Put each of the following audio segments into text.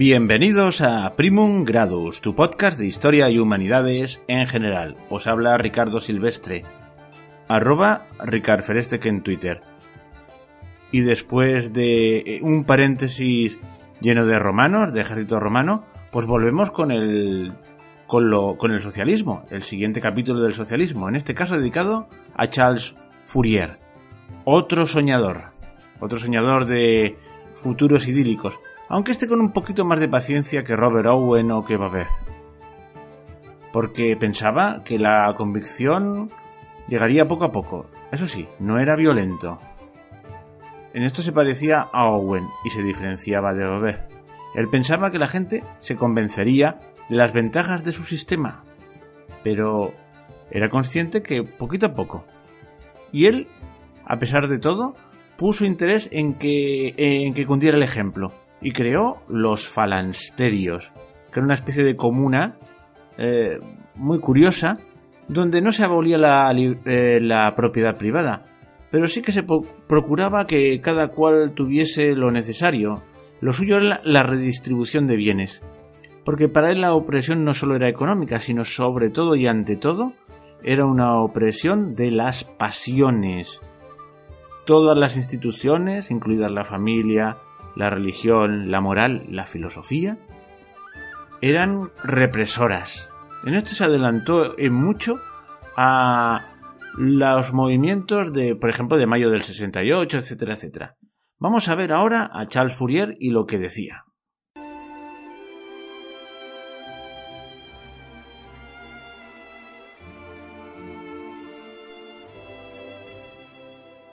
Bienvenidos a Primum Gradus, tu podcast de historia y humanidades en general. Os habla Ricardo Silvestre, arroba Ferestec en Twitter. Y después de eh, un paréntesis lleno de romanos, de ejército romano, pues volvemos con el, con, lo, con el socialismo, el siguiente capítulo del socialismo, en este caso dedicado a Charles Fourier, otro soñador, otro soñador de futuros idílicos aunque esté con un poquito más de paciencia que Robert Owen o que Babet. Porque pensaba que la convicción llegaría poco a poco. Eso sí, no era violento. En esto se parecía a Owen y se diferenciaba de Babet. Él pensaba que la gente se convencería de las ventajas de su sistema, pero era consciente que poquito a poco. Y él, a pesar de todo, puso interés en que, en que cundiera el ejemplo y creó los falansterios, que era una especie de comuna eh, muy curiosa, donde no se abolía la, eh, la propiedad privada, pero sí que se procuraba que cada cual tuviese lo necesario. Lo suyo era la redistribución de bienes, porque para él la opresión no solo era económica, sino sobre todo y ante todo era una opresión de las pasiones. Todas las instituciones, incluidas la familia, la religión, la moral, la filosofía, eran represoras. En esto se adelantó en mucho a los movimientos de, por ejemplo, de mayo del 68, etcétera, etcétera. Vamos a ver ahora a Charles Fourier y lo que decía.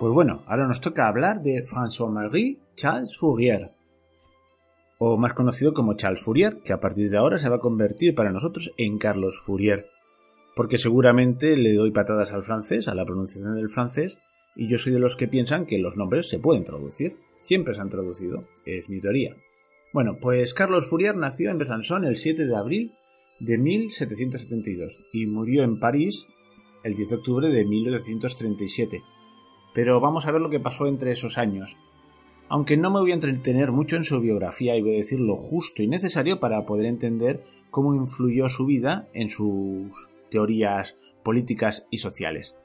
Pues bueno, ahora nos toca hablar de François-Marie Charles Fourier, o más conocido como Charles Fourier, que a partir de ahora se va a convertir para nosotros en Carlos Fourier, porque seguramente le doy patadas al francés, a la pronunciación del francés, y yo soy de los que piensan que los nombres se pueden traducir, siempre se han traducido, es mi teoría. Bueno, pues Carlos Fourier nació en Besançon el 7 de abril de 1772 y murió en París el 10 de octubre de 1837 pero vamos a ver lo que pasó entre esos años. Aunque no me voy a entretener mucho en su biografía y voy a decir lo justo y necesario para poder entender cómo influyó su vida en sus teorías políticas y sociales.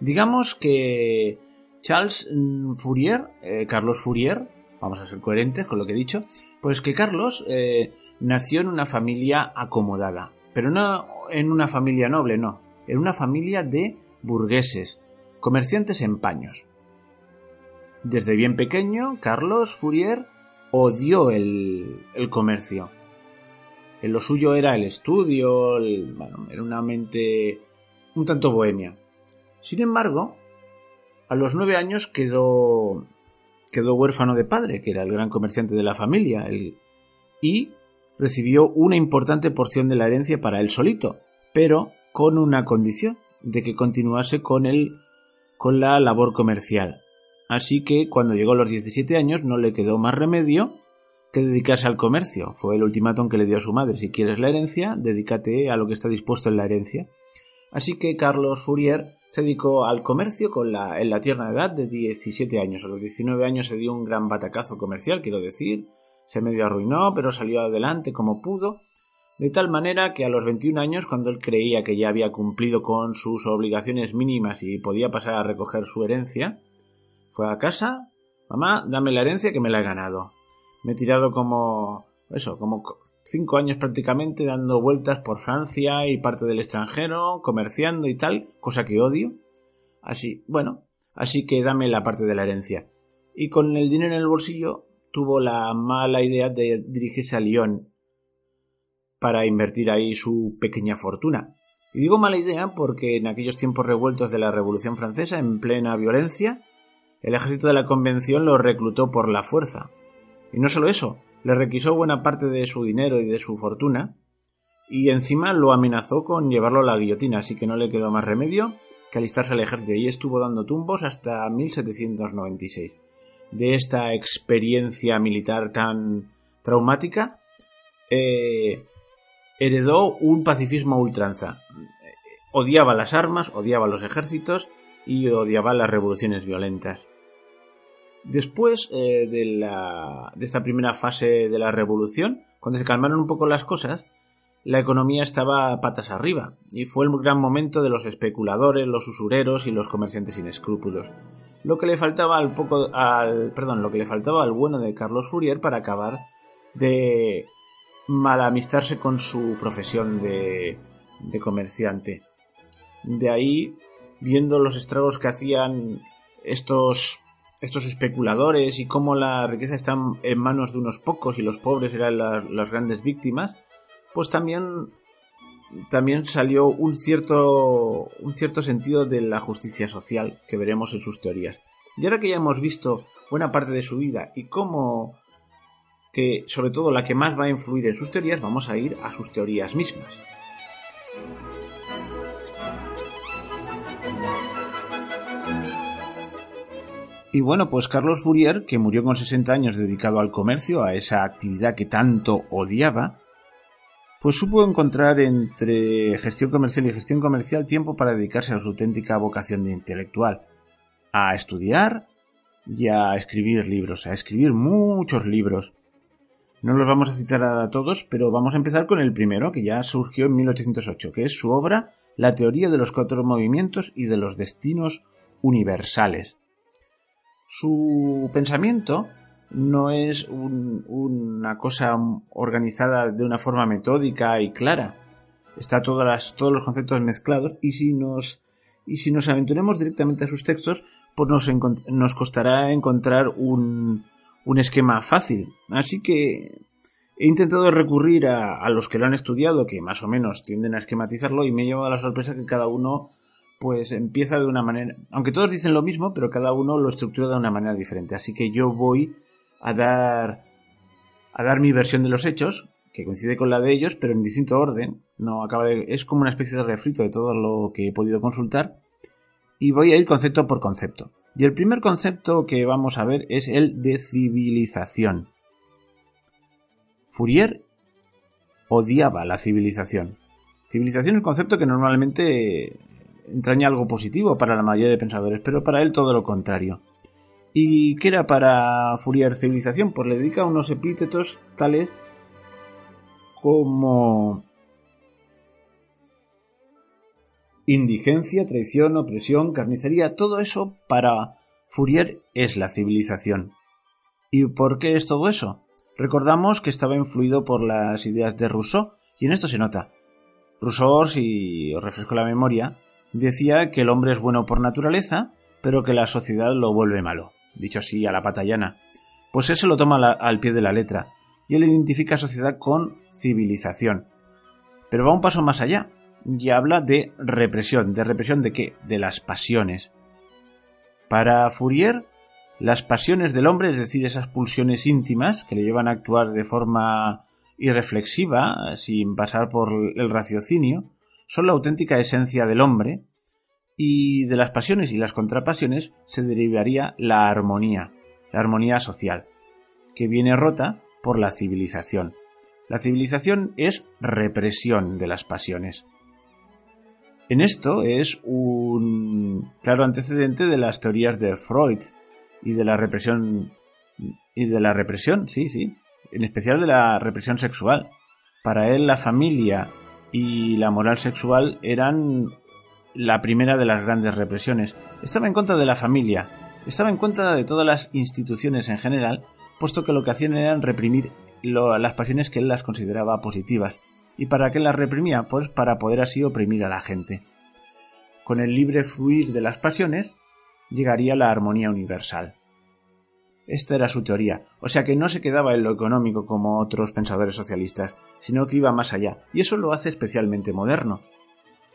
Digamos que Charles mm, Fourier, eh, Carlos Fourier, vamos a ser coherentes con lo que he dicho, pues que Carlos eh, nació en una familia acomodada, pero no en una familia noble, no, en una familia de burgueses, comerciantes en paños. Desde bien pequeño, Carlos Fourier odió el, comercio. En lo suyo era el estudio, era una mente un tanto bohemia. Sin embargo, a los nueve años quedó, quedó huérfano de padre, que era el gran comerciante de la familia, y recibió una importante porción de la herencia para él solito, pero con una condición, de que continuase con el con la labor comercial. Así que cuando llegó a los 17 años no le quedó más remedio que dedicarse al comercio. Fue el ultimátum que le dio a su madre. Si quieres la herencia, dedícate a lo que está dispuesto en la herencia. Así que Carlos Fourier se dedicó al comercio con la, en la tierna edad de 17 años. A los 19 años se dio un gran batacazo comercial, quiero decir. Se medio arruinó, pero salió adelante como pudo de tal manera que a los 21 años, cuando él creía que ya había cumplido con sus obligaciones mínimas y podía pasar a recoger su herencia, fue a casa, mamá, dame la herencia que me la he ganado. Me he tirado como, eso, como cinco años prácticamente dando vueltas por Francia y parte del extranjero, comerciando y tal, cosa que odio. Así, bueno, así que dame la parte de la herencia. Y con el dinero en el bolsillo tuvo la mala idea de dirigirse a Lyon para invertir ahí su pequeña fortuna. Y digo mala idea porque en aquellos tiempos revueltos de la Revolución Francesa, en plena violencia, el ejército de la Convención lo reclutó por la fuerza. Y no solo eso, le requisó buena parte de su dinero y de su fortuna, y encima lo amenazó con llevarlo a la guillotina, así que no le quedó más remedio que alistarse al ejército y estuvo dando tumbos hasta 1796. De esta experiencia militar tan traumática, eh, heredó un pacifismo ultranza. Odiaba las armas, odiaba los ejércitos y odiaba las revoluciones violentas. Después eh, de, la, de esta primera fase de la revolución, cuando se calmaron un poco las cosas, la economía estaba patas arriba, y fue el gran momento de los especuladores, los usureros y los comerciantes sin escrúpulos. Lo que le faltaba al poco al perdón, lo que le faltaba al bueno de Carlos Fourier para acabar de malamistarse con su profesión de, de comerciante. De ahí, viendo los estragos que hacían estos estos especuladores y cómo la riqueza está en manos de unos pocos y los pobres eran las grandes víctimas, pues también, también salió un cierto, un cierto sentido de la justicia social que veremos en sus teorías. Y ahora que ya hemos visto buena parte de su vida y cómo que sobre todo la que más va a influir en sus teorías, vamos a ir a sus teorías mismas. Y bueno, pues Carlos Fourier, que murió con 60 años dedicado al comercio, a esa actividad que tanto odiaba, pues supo encontrar entre gestión comercial y gestión comercial tiempo para dedicarse a su auténtica vocación de intelectual, a estudiar y a escribir libros, a escribir muchos libros. No los vamos a citar a todos, pero vamos a empezar con el primero, que ya surgió en 1808, que es su obra La teoría de los cuatro movimientos y de los destinos universales. Su pensamiento no es una cosa organizada de una forma metódica y clara. Está todas todos los conceptos mezclados y si nos y si nos aventuremos directamente a sus textos, pues nos, nos costará encontrar un, un, esquema fácil. Así que he intentado recurrir a, los que lo han estudiado, que más o menos tienden a esquematizarlo, y me he llevado a la sorpresa que cada uno pues empieza de una manera, aunque todos dicen lo mismo, pero cada uno lo estructura de una manera diferente. Así que yo voy a dar a dar mi versión de los hechos, que coincide con la de ellos, pero en distinto orden. No acaba de, es como una especie de refrito de todo lo que he podido consultar y voy a ir concepto por concepto. Y el primer concepto que vamos a ver es el de civilización. Fourier odiaba la civilización. Civilización es un concepto que normalmente entraña algo positivo para la mayoría de pensadores, pero para él todo lo contrario. ¿Y qué era para Fourier civilización? Pues le dedica unos epítetos tales como indigencia, traición, opresión, carnicería, todo eso para Fourier es la civilización. ¿Y por qué es todo eso? Recordamos que estaba influido por las ideas de Rousseau, y en esto se nota. Rousseau, si os refresco la memoria, decía que el hombre es bueno por naturaleza, pero que la sociedad lo vuelve malo dicho así a la patallana, pues él lo toma al pie de la letra, y él identifica sociedad con civilización. Pero va un paso más allá, y habla de represión. ¿De represión de qué? De las pasiones. Para Fourier, las pasiones del hombre, es decir, esas pulsiones íntimas que le llevan a actuar de forma irreflexiva, sin pasar por el raciocinio, son la auténtica esencia del hombre y de las pasiones y las contrapasiones se derivaría la armonía, la armonía social, que viene rota por la civilización. La civilización es represión de las pasiones. En esto es un claro antecedente de las teorías de Freud y de la represión y de la represión, sí, sí, en especial de la represión sexual. Para él la familia y la moral sexual eran la primera de las grandes represiones. Estaba en contra de la familia, estaba en contra de todas las instituciones en general, puesto que lo que hacían era reprimir las pasiones que él las consideraba positivas. ¿Y para qué las reprimía? Pues para poder así oprimir a la gente. Con el libre fluir de las pasiones llegaría la armonía universal. Esta era su teoría, o sea que no se quedaba en lo económico como otros pensadores socialistas, sino que iba más allá, y eso lo hace especialmente moderno,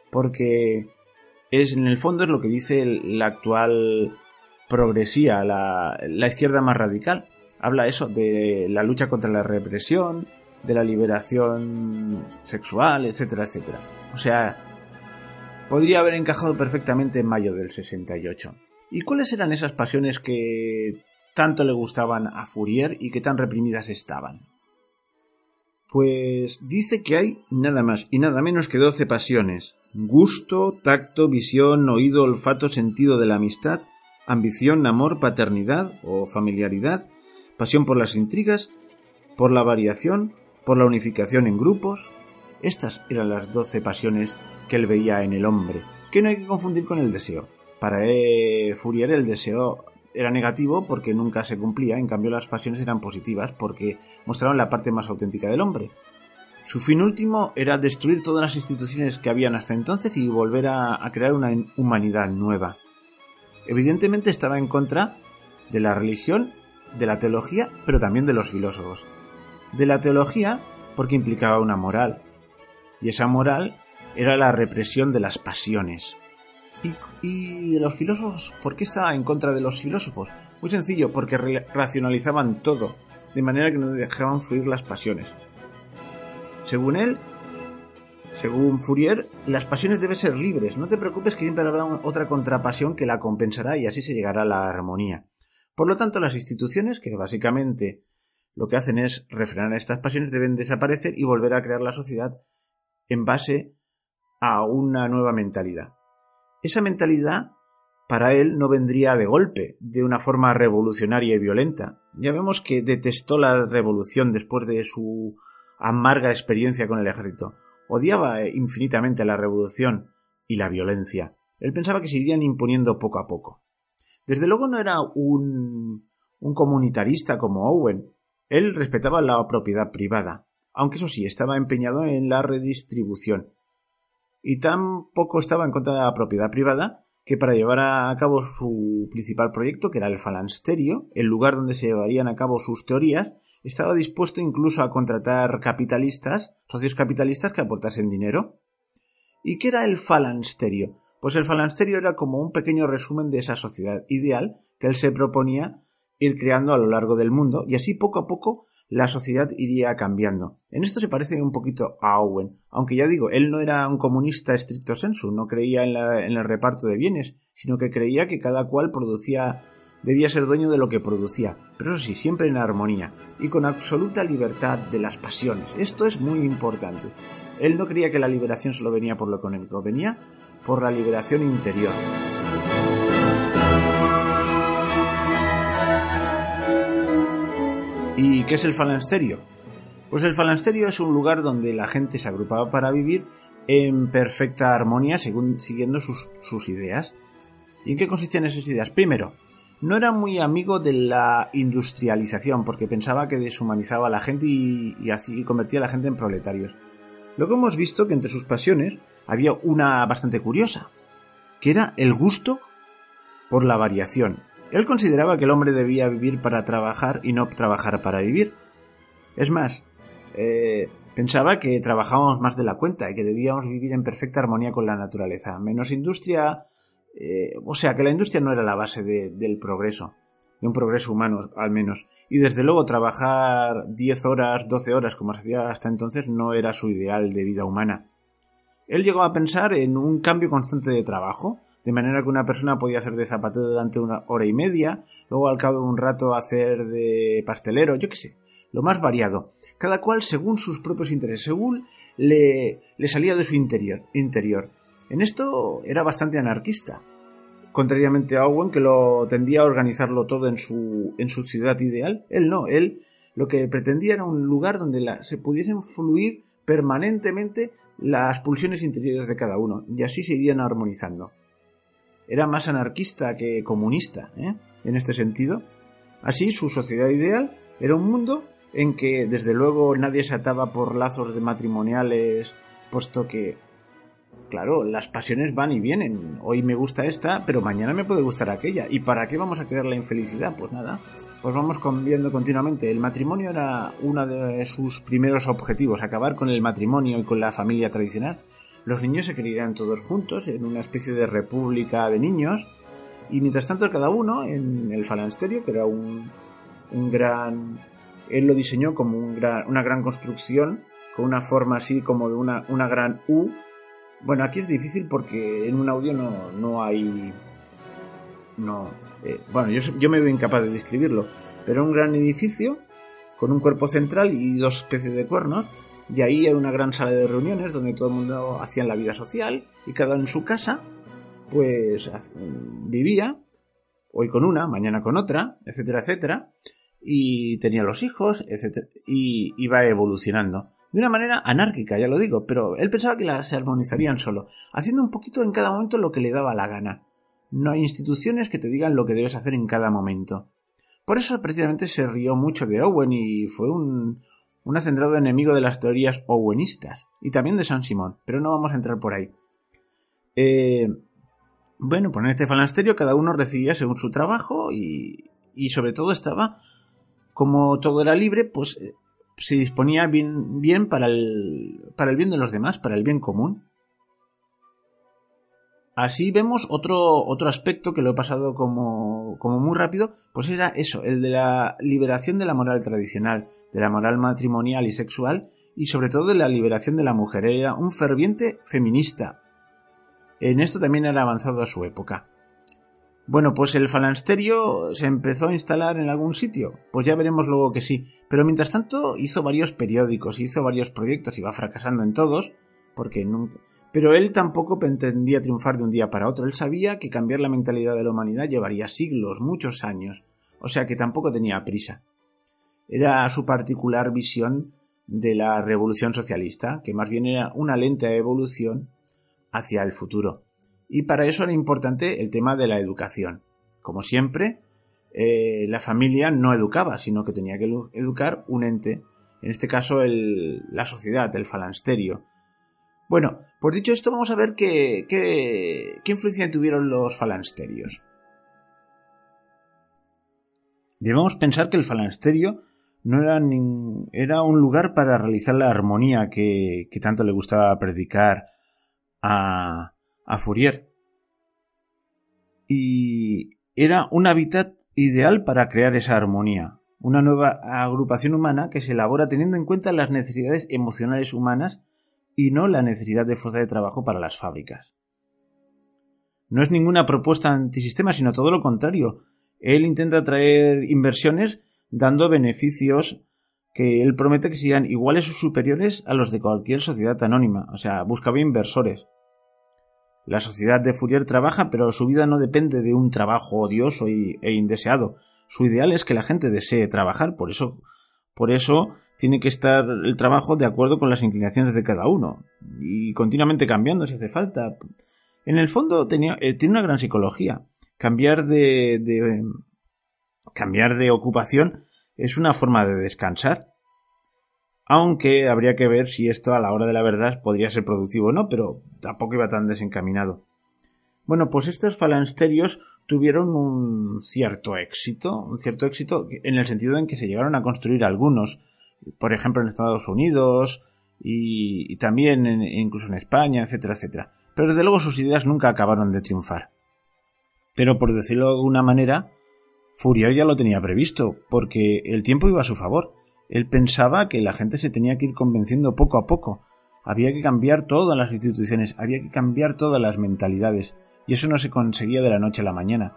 porque es en el fondo es lo que dice la actual progresía, la, izquierda más radical. Habla eso de la lucha contra la represión, de la liberación sexual, etcétera, etcétera. O sea, podría haber encajado perfectamente en mayo del 68. ¿Y cuáles eran esas pasiones que tanto le gustaban a Fourier y que tan reprimidas estaban? Pues dice que hay nada más y nada menos que 12 pasiones, gusto, tacto, visión, oído, olfato, sentido de la amistad, ambición, amor, paternidad o familiaridad, pasión por las intrigas, por la variación, por la unificación en grupos. Estas eran las doce pasiones que él veía en el hombre, que no hay que confundir con el deseo. Para e. El deseo era negativo porque nunca se cumplía, en cambio las pasiones eran positivas porque mostraban la parte más auténtica del hombre. Su fin último era destruir todas las instituciones que habían hasta entonces y volver a crear una humanidad nueva. Evidentemente estaba en contra de la religión, de la teología, pero también de los filósofos. De la teología porque implicaba una moral, y esa moral era la represión de las pasiones. ¿Y, los filósofos? ¿Por qué estaba en contra de los filósofos? Muy sencillo, porque racionalizaban todo, de manera que no dejaban fluir las pasiones. Según él, según Fourier, las pasiones deben ser libres. No te preocupes que siempre habrá otra contrapasión que la compensará y así se llegará a la armonía. Por lo tanto, las instituciones, que básicamente lo que hacen es refrenar estas pasiones, deben desaparecer y volver a crear la sociedad en base a una nueva mentalidad. Esa mentalidad para él no vendría de golpe, de una forma revolucionaria y violenta. Ya vemos que detestó la revolución después de su amarga experiencia con el ejército. Odiaba infinitamente la revolución y la violencia. Él pensaba que se irían imponiendo poco a poco. Desde luego no era un, un comunitarista como Owen. Él respetaba la propiedad privada, aunque eso sí, estaba empeñado en la redistribución y tampoco estaba en contra de la propiedad privada que para llevar a cabo su principal proyecto, que era el falansterio, el lugar donde se llevarían a cabo sus teorías, estaba dispuesto incluso a contratar capitalistas, socios capitalistas que aportasen dinero. ¿Y qué era el falansterio? Pues el falansterio era como un pequeño resumen de esa sociedad ideal que él se proponía ir creando a lo largo del mundo y así poco a poco la sociedad iría cambiando. En esto se parece un poquito a Owen, aunque ya digo, él no era un comunista estricto sensu, no creía en, en el reparto de bienes, sino que creía que cada cual producía debía ser dueño de lo que producía, pero eso sí, siempre en armonía y con absoluta libertad de las pasiones. Esto es muy importante. Él no creía que la liberación solo venía por lo económico, venía por la liberación interior. ¿Y qué es el falansterio? Pues el falansterio es un lugar donde la gente se agrupaba para vivir en perfecta armonía según, siguiendo sus, ideas. ¿Y en qué consistían esas ideas? Primero, no era muy amigo de la industrialización porque pensaba que deshumanizaba a la gente y, convertía a la gente en proletarios. Luego hemos visto que entre sus pasiones había una bastante curiosa, que era el gusto por la variación. Él consideraba que el hombre debía vivir para trabajar y no trabajar para vivir. Es más, eh, pensaba que trabajábamos más de la cuenta y que debíamos vivir en perfecta armonía con la naturaleza. Menos industria, eh, o sea, que la industria no era la base del progreso, de un progreso humano al menos. Y desde luego trabajar 10 horas, 12 horas como se hacía hasta entonces no era su ideal de vida humana. Él llegó a pensar en un cambio constante de trabajo, de manera que una persona podía hacer de zapatero durante una hora y media, luego al cabo de un rato hacer de pastelero, yo qué sé, lo más variado, cada cual según sus propios intereses, según le, salía de su interior, interior. En esto era bastante anarquista, contrariamente a Owen que lo tendía a organizarlo todo en su, en su ciudad ideal, él no, él lo que pretendía era un lugar donde se pudiesen fluir permanentemente las pulsiones interiores de cada uno, y así se irían armonizando era más anarquista que comunista, ¿eh? en este sentido. Así, su sociedad ideal era un mundo en que, desde luego, nadie se ataba por lazos de matrimoniales, puesto que, claro, las pasiones van y vienen. Hoy me gusta esta, pero mañana me puede gustar aquella. ¿Y para qué vamos a crear la infelicidad? Pues nada, pues vamos cambiando continuamente. El matrimonio era uno de sus primeros objetivos, acabar con el matrimonio y con la familia tradicional. Los niños se criarían todos juntos en una especie de república de niños y mientras tanto cada uno en el falansterio, que era un, un gran... Él lo diseñó como un gran, una gran construcción con una forma así como de una, una gran U. Bueno, aquí es difícil porque en un audio no, no hay... No, eh, bueno, yo, yo me veo incapaz de describirlo, pero un gran edificio con un cuerpo central y dos especies de cuernos y ahí era una gran sala de reuniones donde todo el mundo hacía la vida social y cada uno en su casa pues vivía hoy con una, mañana con otra, etcétera, etcétera, y tenía los hijos, etcétera, y iba evolucionando. De una manera anárquica, ya lo digo, pero él pensaba que las armonizarían solo, haciendo un poquito en cada momento lo que le daba la gana. No hay instituciones que te digan lo que debes hacer en cada momento. Por eso precisamente se rió mucho de Owen y fue un, un acendrado enemigo de las teorías owenistas y también de San Simón, pero no vamos a entrar por ahí. Eh, bueno, pues en este falasterio cada uno recibía según su trabajo y, y sobre todo estaba, como todo era libre, pues eh, se disponía bien, bien para, el, para el bien de los demás, para el bien común. Así vemos otro, otro aspecto que lo he pasado como, como muy rápido, pues era eso, el de la liberación de la moral tradicional, de la moral matrimonial y sexual, y sobre todo de la liberación de la mujer. Era un ferviente feminista. En esto también era avanzado a su época. Bueno, pues el falansterio se empezó a instalar en algún sitio. Pues ya veremos luego que sí. Pero mientras tanto hizo varios periódicos, hizo varios proyectos y va fracasando en todos, porque nunca, pero él tampoco pretendía triunfar de un día para otro. Él sabía que cambiar la mentalidad de la humanidad llevaría siglos, muchos años. O sea que tampoco tenía prisa. Era su particular visión de la revolución socialista, que más bien era una lenta evolución hacia el futuro. Y para eso era importante el tema de la educación. Como siempre, eh, la familia no educaba, sino que tenía que educar un ente, en este caso la sociedad, el falansterio, bueno, pues dicho esto, vamos a ver qué, qué, influencia tuvieron los falansterios. Debemos pensar que el falansterio no era, era un lugar para realizar la armonía que, que tanto le gustaba predicar a, a Fourier. Y era un hábitat ideal para crear esa armonía, una nueva agrupación humana que se elabora teniendo en cuenta las necesidades emocionales humanas y no la necesidad de fuerza de trabajo para las fábricas. No es ninguna propuesta antisistema, sino todo lo contrario. Él intenta traer inversiones dando beneficios que él promete que sean iguales o superiores a los de cualquier sociedad anónima. O sea, buscaba inversores. La sociedad de Fourier trabaja, pero su vida no depende de un trabajo odioso e indeseado. Su ideal es que la gente desee trabajar, por eso, por eso tiene que estar el trabajo de acuerdo con las inclinaciones de cada uno y continuamente cambiando si hace falta. En el fondo tenía, eh, tiene una gran psicología. Cambiar de, cambiar de ocupación es una forma de descansar. Aunque habría que ver si esto a la hora de la verdad podría ser productivo o no, pero tampoco iba tan desencaminado. Bueno, pues estos falansterios tuvieron un cierto éxito, un cierto éxito en el sentido en que se llegaron a construir algunos, por ejemplo, en Estados Unidos y, también incluso en España, etcétera, etcétera. Pero desde luego sus ideas nunca acabaron de triunfar. Pero por decirlo de alguna manera, Fourier ya lo tenía previsto, porque el tiempo iba a su favor. Él pensaba que la gente se tenía que ir convenciendo poco a poco. Había que cambiar todas las instituciones, había que cambiar todas las mentalidades, y eso no se conseguía de la noche a la mañana.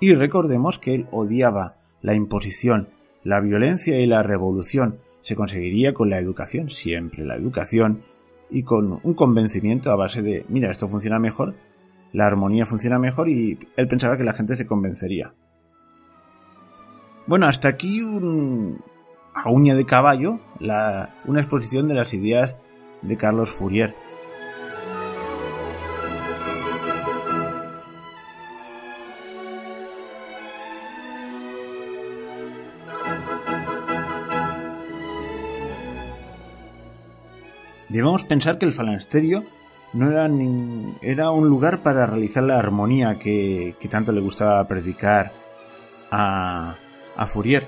Y recordemos que él odiaba la imposición, la violencia y la revolución, se conseguiría con la educación, siempre la educación, y con un convencimiento a base de, mira, esto funciona mejor, la armonía funciona mejor y él pensaba que la gente se convencería. Bueno, hasta aquí un, a uña de caballo, una exposición de las ideas de Carlos Fourier. Debemos pensar que el falansterio no era, era un lugar para realizar la armonía que, tanto le gustaba predicar a, a Fourier.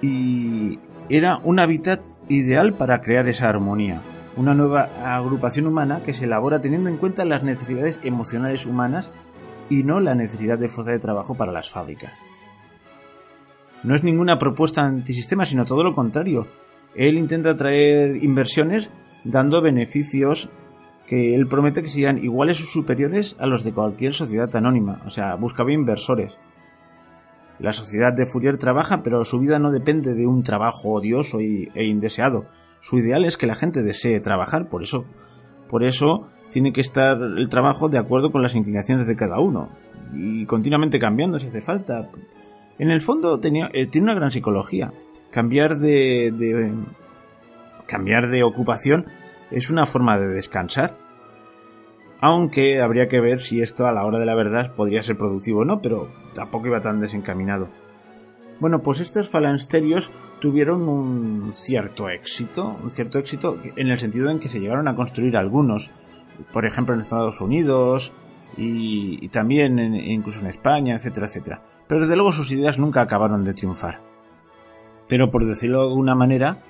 Y era un hábitat ideal para crear esa armonía, una nueva agrupación humana que se elabora teniendo en cuenta las necesidades emocionales humanas y no la necesidad de fuerza de trabajo para las fábricas. No es ninguna propuesta antisistema, sino todo lo contrario, él intenta traer inversiones dando beneficios que él promete que sean iguales o superiores a los de cualquier sociedad anónima. O sea, buscaba inversores. La sociedad de Fourier trabaja, pero su vida no depende de un trabajo odioso e indeseado. Su ideal es que la gente desee trabajar, por eso, por eso tiene que estar el trabajo de acuerdo con las inclinaciones de cada uno. y continuamente cambiando si hace falta. En el fondo tenía, eh, tiene una gran psicología. Cambiar de, de, cambiar de ocupación es una forma de descansar. Aunque habría que ver si esto a la hora de la verdad podría ser productivo o no, pero tampoco iba tan desencaminado. Bueno, pues estos falansterios tuvieron un cierto éxito, un cierto éxito en el sentido en que se llegaron a construir algunos, por ejemplo en Estados Unidos y, también incluso en España, etcétera, etcétera. Pero desde luego sus ideas nunca acabaron de triunfar. Pero por decirlo de alguna manera,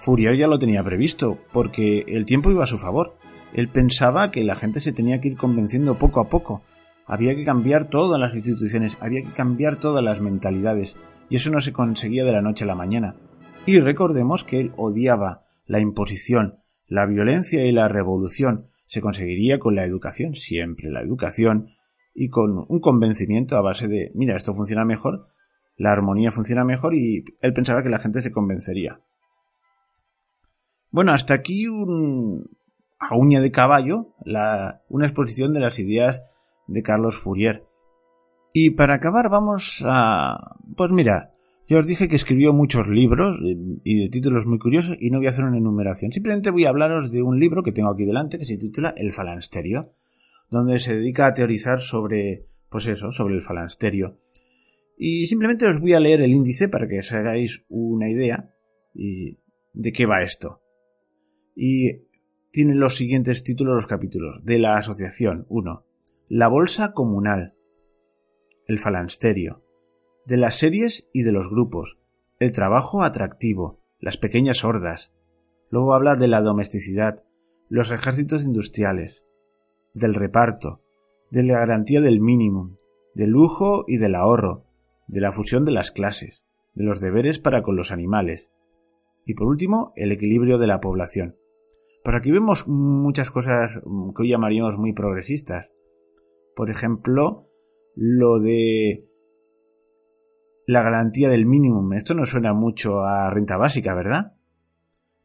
Fourier ya lo tenía previsto, porque el tiempo iba a su favor. Él pensaba que la gente se tenía que ir convenciendo poco a poco. Había que cambiar todas las instituciones, había que cambiar todas las mentalidades, y eso no se conseguía de la noche a la mañana. Y recordemos que él odiaba la imposición, la violencia y la revolución. Se conseguiría con la educación, siempre la educación, y con un convencimiento a base de, mira, esto funciona mejor, la armonía funciona mejor y él pensaba que la gente se convencería. Bueno, hasta aquí un, a uña de caballo, la, una exposición de las ideas de Carlos Fourier. Y para acabar vamos a... Pues mira, yo os dije que escribió muchos libros y de títulos muy curiosos y no voy a hacer una enumeración. Simplemente voy a hablaros de un libro que tengo aquí delante que se titula El falansterio, donde se dedica a teorizar sobre, pues eso, sobre el falansterio. Y simplemente os voy a leer el índice para que os hagáis una idea de qué va esto. Y tiene los siguientes títulos los capítulos. De la asociación 1. La bolsa comunal. El falansterio, de las series y de los grupos, el trabajo atractivo, las pequeñas hordas. Luego habla de la domesticidad, los ejércitos industriales, del reparto, de la garantía del mínimo, del lujo y del ahorro, de la fusión de las clases, de los deberes para con los animales, y por último, el equilibrio de la población. Por aquí vemos muchas cosas que hoy llamaríamos muy progresistas. Por ejemplo, lo de la garantía del mínimo. Esto no suena mucho a renta básica, ¿verdad?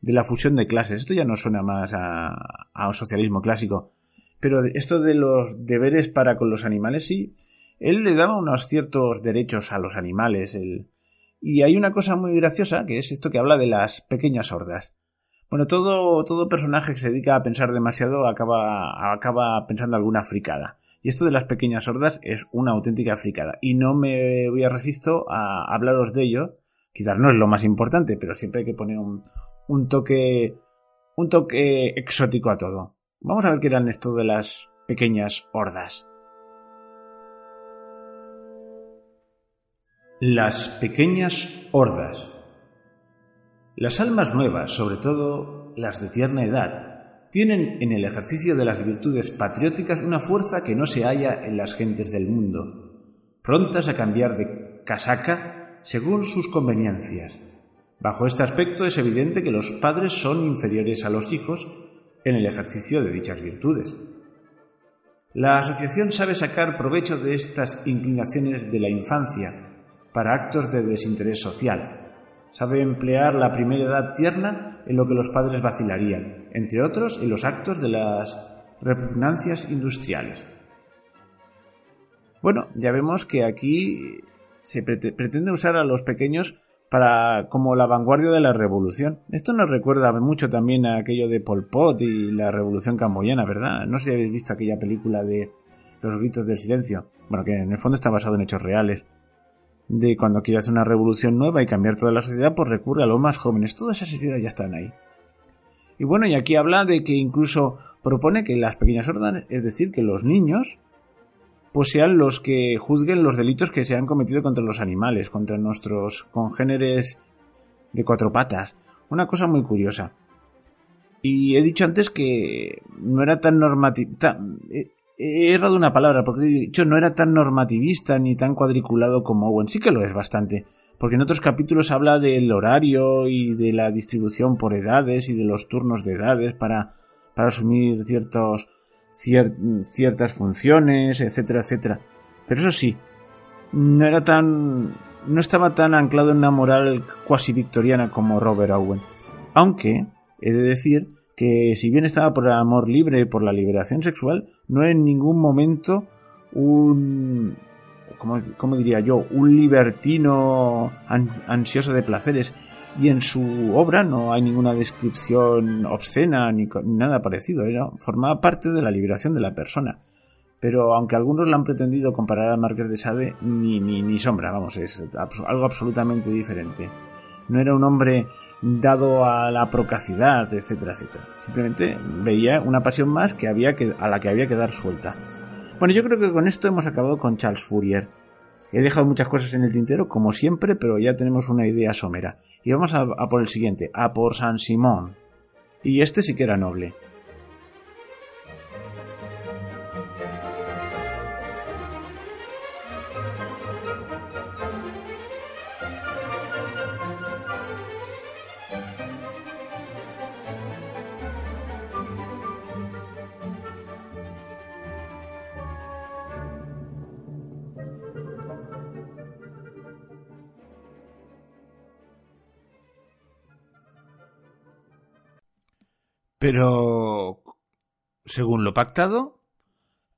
De la fusión de clases. Esto ya no suena más a, a un socialismo clásico. Pero esto de los deberes para con los animales, sí. Él le daba unos ciertos derechos a los animales. Y hay una cosa muy graciosa, que es esto que habla de las pequeñas hordas. Bueno, todo, todo personaje que se dedica a pensar demasiado acaba, acaba pensando alguna fricada. Y esto de las pequeñas hordas es una auténtica fricada. Y no me voy a resisto a hablaros de ello. Quizás no es lo más importante, pero siempre hay que poner un, un toque. un toque exótico a todo. Vamos a ver qué eran esto de las pequeñas hordas. Las pequeñas hordas. Las almas nuevas, sobre todo las de tierna edad, tienen en el ejercicio de las virtudes patrióticas una fuerza que no se halla en las gentes del mundo, prontas a cambiar de casaca según sus conveniencias. Bajo este aspecto es evidente que los padres son inferiores a los hijos en el ejercicio de dichas virtudes. La asociación sabe sacar provecho de estas inclinaciones de la infancia para actos de desinterés social, Sabe emplear la primera edad tierna en lo que los padres vacilarían, entre otros en los actos de las repugnancias industriales. Bueno, ya vemos que aquí se pretende usar a los pequeños para como la vanguardia de la revolución. Esto nos recuerda mucho también a aquello de Pol Pot y la revolución camboyana, ¿verdad? No sé si habéis visto aquella película de Los gritos del silencio. Bueno, que en el fondo está basado en hechos reales de cuando quiere hacer una revolución nueva y cambiar toda la sociedad, pues recurre a los más jóvenes. Todas esas ideas ya están ahí. Y bueno, y aquí habla de que incluso propone que las pequeñas órdenes, es decir, que los niños, pues sean los que juzguen los delitos que se han cometido contra los animales, contra nuestros congéneres de cuatro patas. Una cosa muy curiosa. Y he dicho antes que no era tan normativa. He errado una palabra, porque dicho no era tan normativista ni tan cuadriculado como Owen. Sí que lo es bastante, porque en otros capítulos habla del horario y de la distribución por edades y de los turnos de edades para, para asumir ciertos, ciertas funciones, etcétera, etcétera. Pero eso sí, no era tan, no estaba tan anclado en una moral cuasi victoriana como Robert Owen. Aunque, he de decir que si bien estaba por el amor libre y por la liberación sexual, no en ningún momento un ¿cómo, diría yo? Un libertino ansioso de placeres. Y en su obra no hay ninguna descripción obscena ni, nada parecido. Formaba parte de la liberación de la persona. Pero aunque algunos lo han pretendido comparar a Marqués de Sade, ni, ni, ni sombra, vamos, es algo absolutamente diferente. No era un hombre dado a la procacidad, etcétera, etcétera. Simplemente veía una pasión más que había que, a la que había que dar suelta. Bueno, yo creo que con esto hemos acabado con Charles Fourier. He dejado muchas cosas en el tintero, como siempre, pero ya tenemos una idea somera. Y vamos a, a por el siguiente, a por San Simón. Y este sí que era noble. Pero, según lo pactado,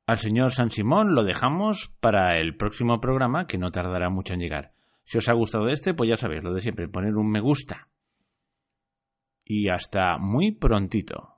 al señor San Simón lo dejamos para el próximo programa que no tardará mucho en llegar. Si os ha gustado este, pues ya sabéis lo de siempre, poner un me gusta. Y hasta muy prontito.